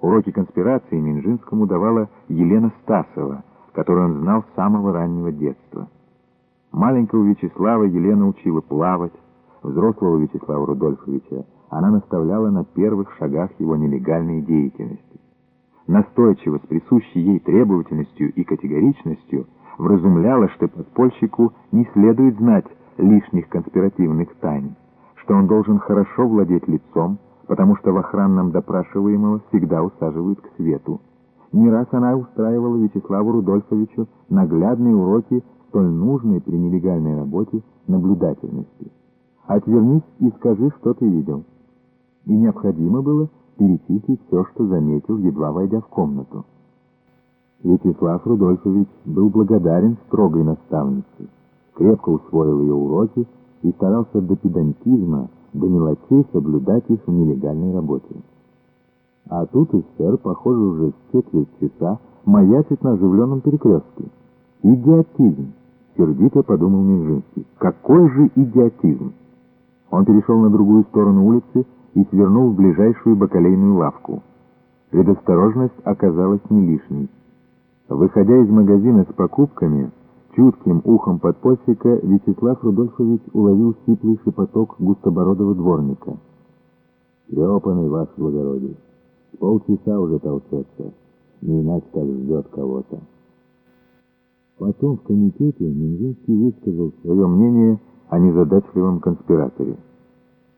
Уроки конспирации Минжинскому давала Елена Стасова, которую он знал с самого раннего детства. Маленького Вячеслава Елена учила плавать, взрослого Вячеслава Рудольфовича она наставляла на первых шагах его нелегальной деятельности. Настойчиво, с присущей ей требовательностью и категоричностью, вразумляла, что подпольщику не следует знать лишних конспиративных тайн, что он должен хорошо владеть лицом, потому что в охранном допрашиваемого всегда усаживают к свету. Не раз она устраивала Вячеславу Рудольфовичу наглядные уроки столь нужной при нелегальной работе наблюдательности. «Отвернись и скажи, что ты видел». И необходимо было перечислить все, что заметил, едва войдя в комнату. Вячеслав Рудольфович был благодарен строгой наставнице, крепко усвоил ее уроки и старался до педантизма до мелочей соблюдать их в нелегальной работе. А тут эсер, похоже, уже с четверть часа маячит на оживленном перекрестке. Идиотизм! Сердито подумал Минжинский. Какой же идиотизм! Он перешел на другую сторону улицы и свернул в ближайшую бакалейную лавку. Предосторожность оказалась не лишней. Выходя из магазина с покупками, Чутким ухом подпольщика Вячеслав Рудольфович уловил сиплый шепоток густобородого дворника. «Трепанный, ваше благородие, полчаса уже толчется, не иначе как ждет кого-то». Потом в комитете Минжинский высказал свое мнение о незадачливом конспираторе.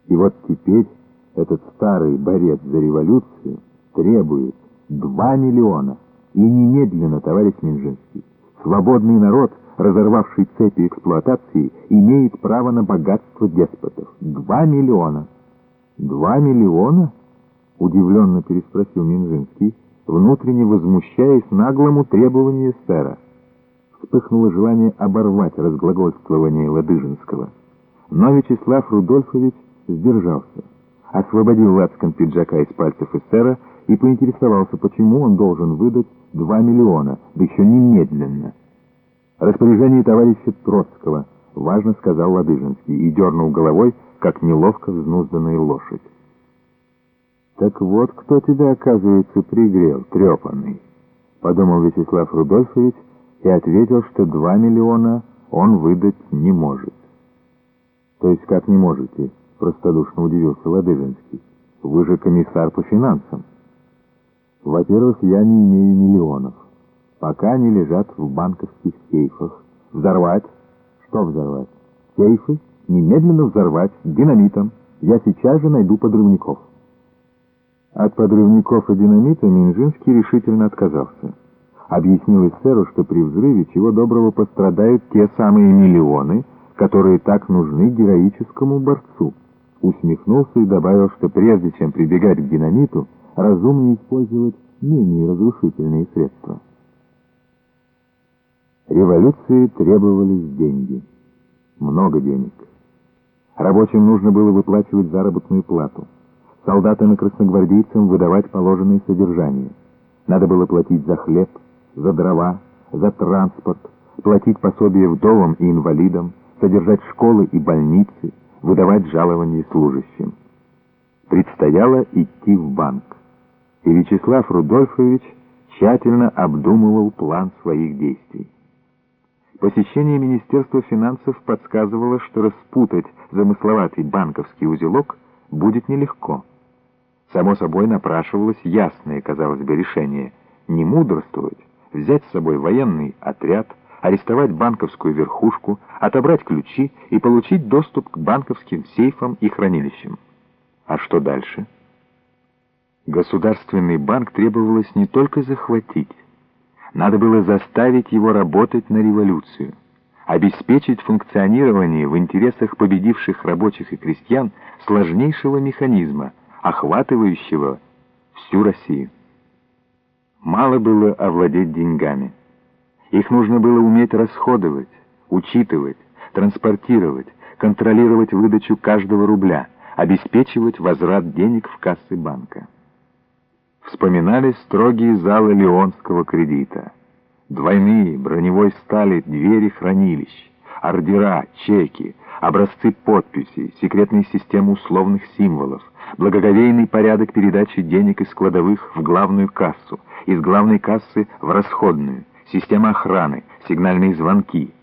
И вот теперь этот старый борец за революцию требует 2 миллиона. И немедленно, товарищ Минжинский, свободный народ разорвавший цепи эксплуатации, имеет право на богатство деспотов. Два миллиона. Два миллиона? Удивленно переспросил Минжинский, внутренне возмущаясь наглому требованию сэра. Вспыхнуло желание оборвать разглагольствование Ладыжинского. Но Вячеслав Рудольфович сдержался, освободил лацкан пиджака из пальцев эсера и поинтересовался, почему он должен выдать два миллиона, да еще немедленно. «Распоряжение товарища Троцкого», — важно сказал Ладыжинский и дернул головой, как неловко взнузданная лошадь. «Так вот, кто тебя, оказывается, пригрел, трепанный», — подумал Вячеслав Рудольфович и ответил, что два миллиона он выдать не может. «То есть как не можете?» — простодушно удивился Ладыжинский. «Вы же комиссар по финансам». «Во-первых, я не имею миллионов пока они лежат в банковских сейфах. Взорвать? Что взорвать? Сейфы? Немедленно взорвать динамитом. Я сейчас же найду подрывников. От подрывников и динамита Минжинский решительно отказался. Объяснил эсеру, что при взрыве чего доброго пострадают те самые миллионы, которые так нужны героическому борцу. Усмехнулся и добавил, что прежде чем прибегать к динамиту, разумнее использовать менее разрушительные средства. Революции требовались деньги. Много денег. Рабочим нужно было выплачивать заработную плату. Солдатам и красногвардейцам выдавать положенное содержание. Надо было платить за хлеб, за дрова, за транспорт, платить пособия вдовам и инвалидам, содержать школы и больницы, выдавать жалования служащим. Предстояло идти в банк. И Вячеслав Рудольфович тщательно обдумывал план своих действий. Посещение Министерства финансов подсказывало, что распутать замысловатый банковский узелок будет нелегко. Само собой напрашивалось ясное, казалось бы, решение — не мудрствовать, взять с собой военный отряд, арестовать банковскую верхушку, отобрать ключи и получить доступ к банковским сейфам и хранилищам. А что дальше? Государственный банк требовалось не только захватить, надо было заставить его работать на революцию, обеспечить функционирование в интересах победивших рабочих и крестьян сложнейшего механизма, охватывающего всю Россию. Мало было овладеть деньгами. Их нужно было уметь расходовать, учитывать, транспортировать, контролировать выдачу каждого рубля, обеспечивать возврат денег в кассы банка. Вспоминались строгие залы Леонского кредита. Двойные броневой стали двери хранилищ, ордера, чеки, образцы подписей, секретные системы условных символов, благоговейный порядок передачи денег из складовых в главную кассу, из главной кассы в расходную, система охраны, сигнальные звонки —